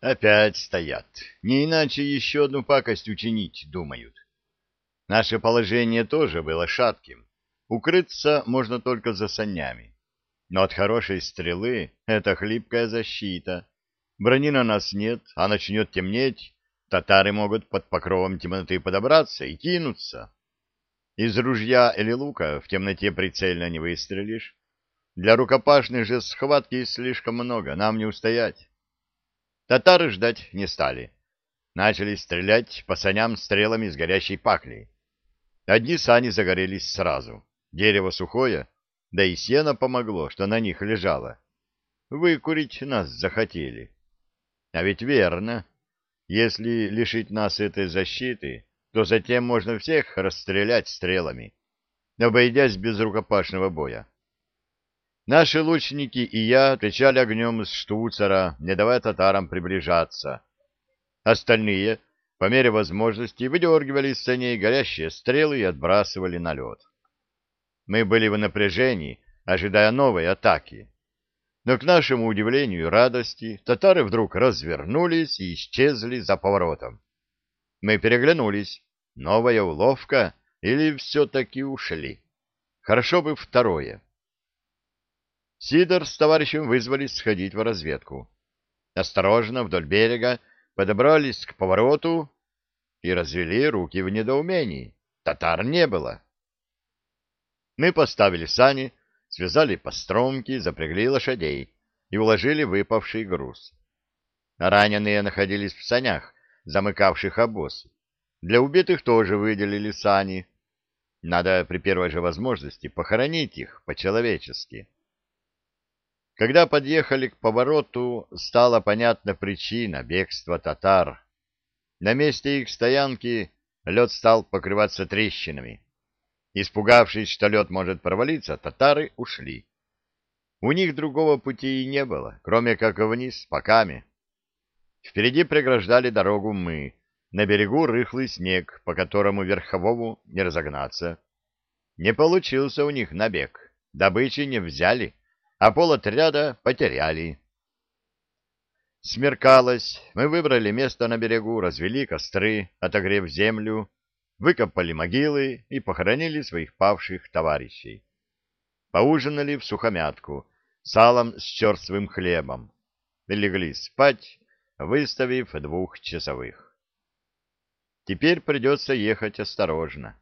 Опять стоят. Не иначе еще одну пакость учинить, думают. Наше положение тоже было шатким. Укрыться можно только за санями. Но от хорошей стрелы это хлипкая защита. Брони на нас нет, а начнет темнеть, татары могут под покровом темноты подобраться и кинуться. Из ружья или лука в темноте прицельно не выстрелишь. Для рукопашной же схватки слишком много, нам не устоять. Татары ждать не стали. Начали стрелять по саням стрелами с горящей паклей. Одни сани загорелись сразу. Дерево сухое, да и сено помогло, что на них лежало. Выкурить нас захотели. А ведь верно. Если лишить нас этой защиты, то затем можно всех расстрелять стрелами, обойдясь без рукопашного боя. Наши лучники и я отвечали огнем из штуцера, не давая татарам приближаться. Остальные, по мере возможности, выдергивали из саней горящие стрелы и отбрасывали на лед. Мы были в напряжении, ожидая новой атаки. Но, к нашему удивлению и радости, татары вдруг развернулись и исчезли за поворотом. Мы переглянулись. Новая уловка или все-таки ушли? Хорошо бы второе. Сидор с товарищем вызвались сходить в разведку. Осторожно вдоль берега подобрались к повороту и развели руки в недоумении. Татар не было. Мы поставили сани, связали постромки, запрягли лошадей и уложили выпавший груз. Раненые находились в санях, замыкавших обоз. Для убитых тоже выделили сани. Надо при первой же возможности похоронить их по-человечески. Когда подъехали к повороту, стала понятна причина бегства татар. На месте их стоянки лед стал покрываться трещинами. Испугавшись, что лед может провалиться, татары ушли. У них другого пути и не было, кроме как вниз, по каме. Впереди преграждали дорогу мы, на берегу рыхлый снег, по которому верховому не разогнаться. Не получился у них набег, добычи не взяли а полотряда потеряли. Смеркалось, мы выбрали место на берегу, развели костры, отогрев землю, выкопали могилы и похоронили своих павших товарищей. Поужинали в сухомятку, салом с черствым хлебом. Легли спать, выставив двухчасовых. Теперь придется ехать осторожно.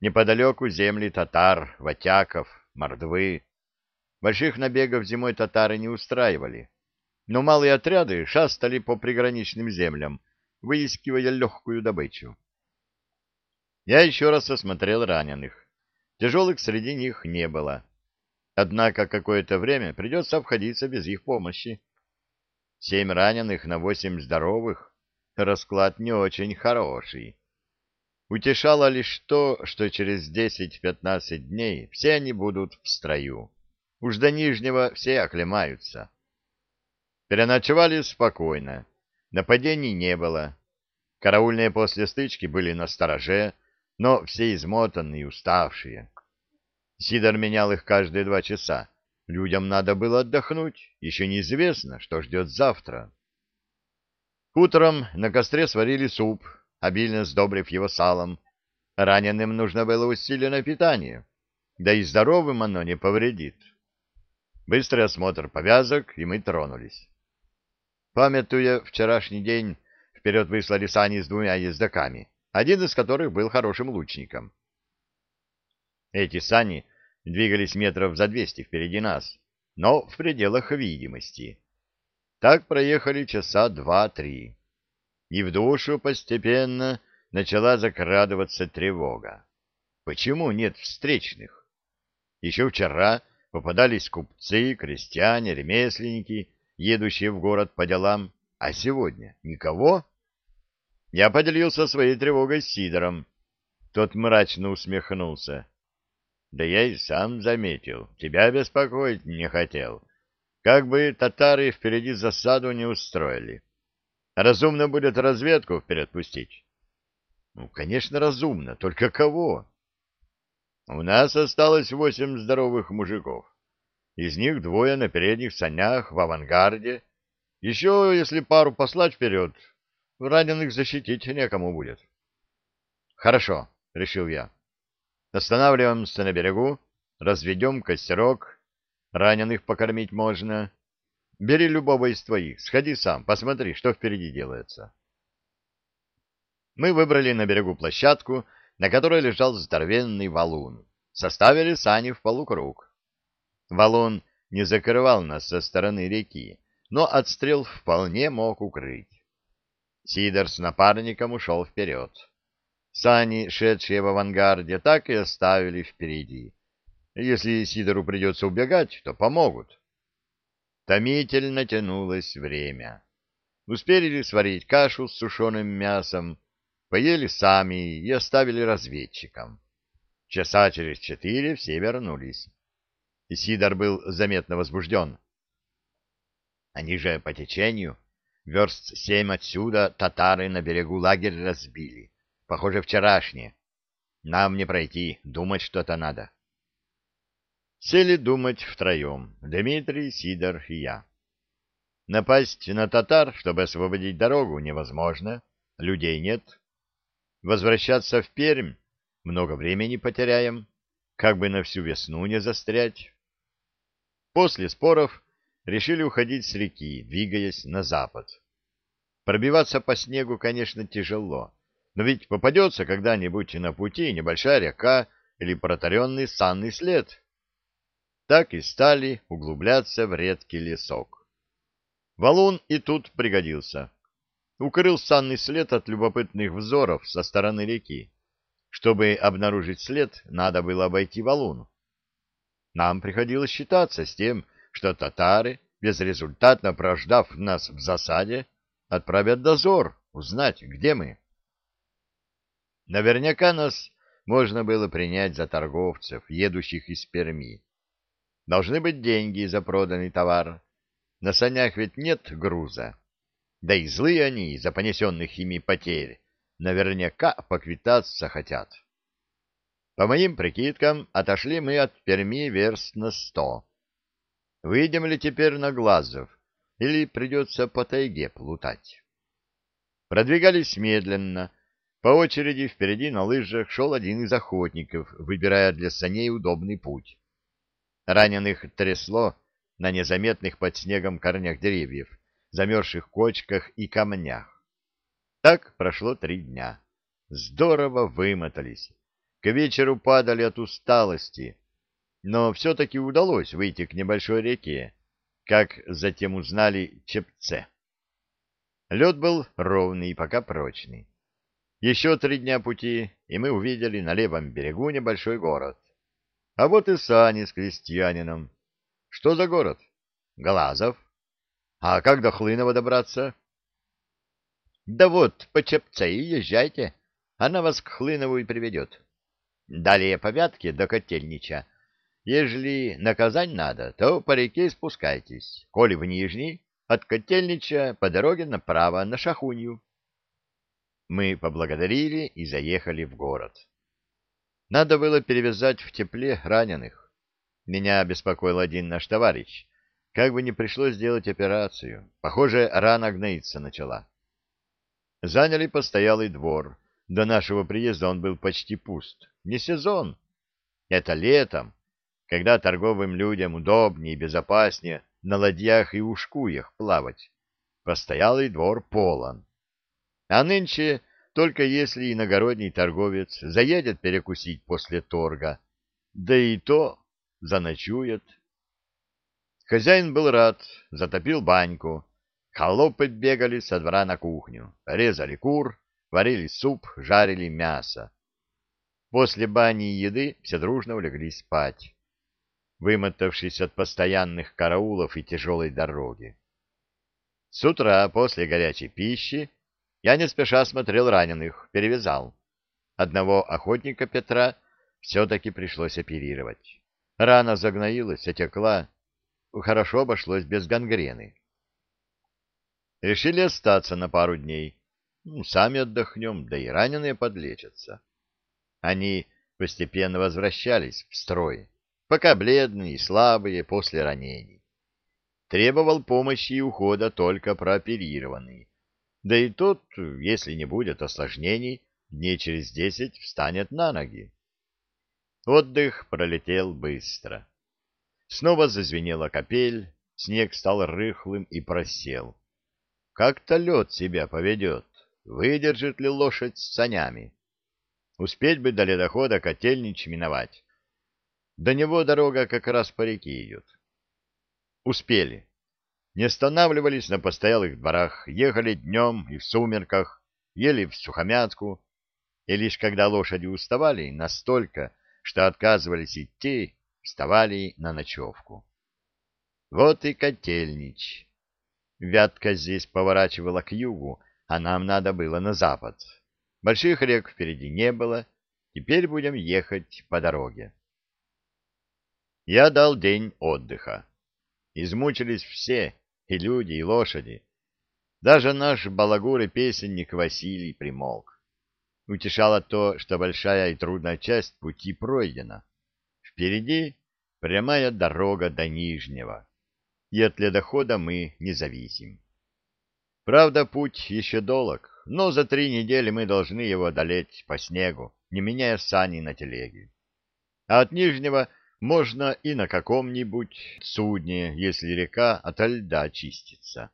Неподалеку земли татар, ватяков, мордвы. Больших набегов зимой татары не устраивали, но малые отряды шастали по приграничным землям, выискивая легкую добычу. Я еще раз осмотрел раненых. Тяжелых среди них не было. Однако какое-то время придется обходиться без их помощи. Семь раненых на восемь здоровых — расклад не очень хороший. Утешало лишь то, что через десять-пятнадцать дней все они будут в строю. Уж до Нижнего все оклемаются. Переночевали спокойно. Нападений не было. Караульные после стычки были на стороже, но все измотанные и уставшие. Сидор менял их каждые два часа. Людям надо было отдохнуть, еще неизвестно, что ждет завтра. Утром на костре сварили суп, обильно сдобрив его салом. Раненым нужно было усиленное питание, да и здоровым оно не повредит. Быстрый осмотр повязок, и мы тронулись. Памятуя вчерашний день, вперед выслали сани с двумя ездаками, один из которых был хорошим лучником. Эти сани двигались метров за двести впереди нас, но в пределах видимости. Так проехали часа два-три. И в душу постепенно начала закрадываться тревога. Почему нет встречных? Еще вчера попадались купцы, крестьяне, ремесленники, едущие в город по делам, а сегодня никого. Я поделился своей тревогой с Сидором. Тот мрачно усмехнулся. Да я и сам заметил, тебя беспокоить не хотел. Как бы татары впереди засаду не устроили. Разумно будет разведку вперед пустить. Ну, конечно, разумно, только кого? У нас осталось восемь здоровых мужиков. Из них двое на передних санях в авангарде. Еще, если пару послать вперед, раненых защитить некому будет. Хорошо, решил я. Останавливаемся на берегу, разведем костерок, раненых покормить можно. Бери любого из твоих, сходи сам, посмотри, что впереди делается. Мы выбрали на берегу площадку, на которой лежал здоровенный валун. Составили сани в полукруг. Валун не закрывал нас со стороны реки, но отстрел вполне мог укрыть. Сидор с напарником ушел вперед. Сани, шедшие в авангарде, так и оставили впереди. Если Сидору придется убегать, то помогут. Томительно тянулось время. Успели сварить кашу с сушеным мясом, поели сами и оставили разведчикам. Часа через четыре все вернулись. Сидор был заметно возбужден. Они же по течению, верст семь отсюда, татары на берегу лагерь разбили. Похоже, вчерашние. Нам не пройти, думать что-то надо. Сели думать втроем, Дмитрий, Сидор и я. Напасть на татар, чтобы освободить дорогу, невозможно, людей нет. Возвращаться в Пермь много времени потеряем, как бы на всю весну не застрять. После споров решили уходить с реки, двигаясь на запад. Пробиваться по снегу, конечно, тяжело, но ведь попадется когда-нибудь на пути небольшая река или протаренный санный след. Так и стали углубляться в редкий лесок. Валун и тут пригодился. Укрыл санный след от любопытных взоров со стороны реки. Чтобы обнаружить след, надо было обойти валун. Нам приходилось считаться с тем, что татары, безрезультатно прождав нас в засаде, отправят дозор, узнать, где мы. Наверняка нас можно было принять за торговцев, едущих из Перми. Должны быть деньги за проданный товар. На санях ведь нет груза. Да и злые они из-за понесенных ими потерь наверняка поквитаться хотят. По моим прикидкам, отошли мы от Перми верст на сто. Выйдем ли теперь на Глазов, или придется по тайге плутать? Продвигались медленно. По очереди впереди на лыжах шел один из охотников, выбирая для саней удобный путь. Раненых трясло на незаметных под снегом корнях деревьев, замерзших кочках и камнях. Так прошло три дня. Здорово вымотались. К вечеру падали от усталости, но все-таки удалось выйти к небольшой реке, как затем узнали Чепце. Лед был ровный и пока прочный. Еще три дня пути, и мы увидели на левом берегу небольшой город. А вот и сани с крестьянином. Что за город? Глазов. А как до Хлынова добраться? Да вот, по Чепце езжайте. Она вас к Хлынову и приведет. Далее по Вятке до Котельнича Ежели на Казань надо, то по реке спускайтесь. Коли в Нижний, от Котельнича по дороге направо на Шахунью. Мы поблагодарили и заехали в город. Надо было перевязать в тепле раненых. Меня беспокоил один наш товарищ. Как бы не пришлось сделать операцию. Похоже, рана гноиться начала. Заняли постоялый двор. До нашего приезда он был почти пуст. Не сезон. Это летом когда торговым людям удобнее и безопаснее на ладьях и ушкуях плавать. Постоялый двор полон. А нынче только если иногородний торговец заедет перекусить после торга, да и то заночует. Хозяин был рад, затопил баньку. Холопы бегали со двора на кухню, резали кур, варили суп, жарили мясо. После бани и еды все дружно улеглись спать вымотавшись от постоянных караулов и тяжелой дороги. С утра после горячей пищи я не спеша смотрел раненых, перевязал. Одного охотника Петра все-таки пришлось оперировать. Рана загноилась, отекла. Хорошо обошлось без гангрены. Решили остаться на пару дней. Ну, сами отдохнем, да и раненые подлечатся. Они постепенно возвращались в строй пока бледные и слабые после ранений. требовал помощи и ухода только прооперированный. Да и тот, если не будет осложнений, дней через десять встанет на ноги. Отдых пролетел быстро. Снова зазвенела капель, снег стал рыхлым и просел. Как-то лед себя поведет, выдержит ли лошадь с санями. Успеть бы до ледохода котельнич миновать. До него дорога как раз по реке идет. Успели. Не останавливались на постоялых дворах, ехали днем и в сумерках, ели в сухомятку, и лишь когда лошади уставали настолько, что отказывались идти, вставали на ночевку. Вот и котельнич. Вятка здесь поворачивала к югу, а нам надо было на запад. Больших рек впереди не было, теперь будем ехать по дороге. Я дал день отдыха. Измучились все, и люди, и лошади. Даже наш балагур и песенник Василий примолк. Утешало то, что большая и трудная часть пути пройдена. Впереди прямая дорога до Нижнего, и от ледохода мы не зависим. Правда, путь еще долг, но за три недели мы должны его одолеть по снегу, не меняя сани на телеге. А от Нижнего можно и на каком-нибудь судне, если река ото льда очистится.